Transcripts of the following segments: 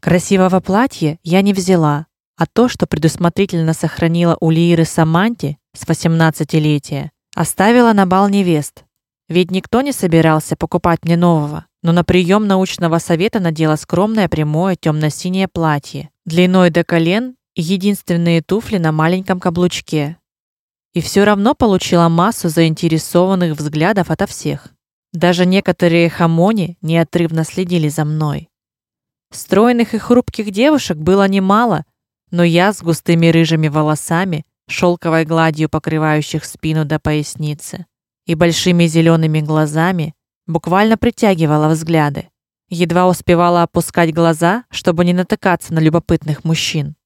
Красивого платья я не взяла, а то, что предусмотрительно сохранила у Лиры Саманти с восемнадцатилетия, оставила на бал невест. Ведь никто не собирался покупать мне нового, но на прием научного совета надела скромное прямое темно синее платье, длиной до колен и единственные туфли на маленьком каблучке. И все равно получила массу заинтересованных взглядов ото всех. Даже некоторые хамони неотрывно следили за мной. Стройных и хрупких девушек было немало, но я с густыми рыжими волосами, шелковой гладью покрывающих спину до поясницы, и большими зелеными глазами буквально притягивала взгляды. Едва успевала опускать глаза, чтобы не натыкаться на любопытных мужчин.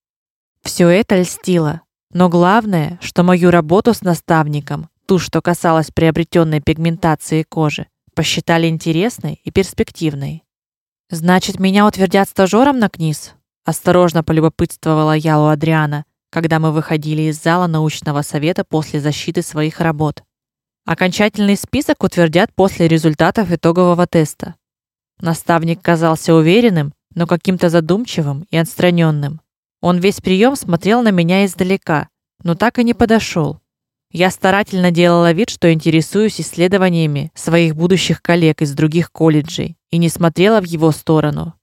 Все это льстило, но главное, что мою работу с наставником, ту, что касалась приобретенной пигментации кожи, посчитали интересной и перспективной. Значит, меня утвердят стажером на КНИС? Осторожно полюбопытствовала я у Адриана, когда мы выходили из зала научного совета после защиты своих работ. Окончательный список утвердят после результатов итогового теста. Наставник казался уверенным, но каким-то задумчивым и отстраненным. Он весь прием смотрел на меня издалека, но так и не подошел. Я старательно делала вид, что интересуюсь исследованиями своих будущих коллег из других колледжей и не смотрела в его сторону.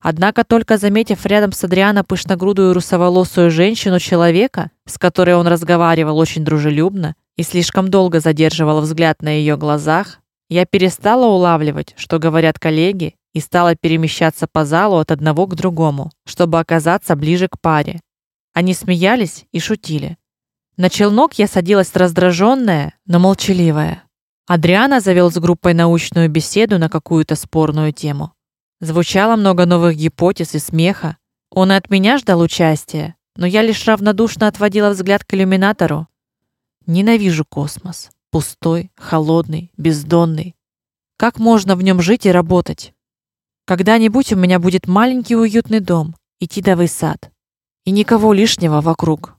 Однако только заметив рядом с Адриана пышногрудую русоволосую женщину-человека, с которой он разговаривал очень дружелюбно и слишком долго задерживал взгляд на ее глазах, я перестала улавливать, что говорят коллеги, и стала перемещаться по залу от одного к другому, чтобы оказаться ближе к паре. Они смеялись и шутили. На челнок я садилась раздраженная, но молчаливая. Адриана завел с группой научную беседу на какую-то спорную тему. Звучало много новых гипотез и смеха. Он и от меня ждал участия, но я лишь равнодушно отводила взгляд к иллюминатору. Ненавижу космос, пустой, холодный, бездонный. Как можно в нем жить и работать? Когда-нибудь у меня будет маленький уютный дом и тидовый сад, и никого лишнего вокруг,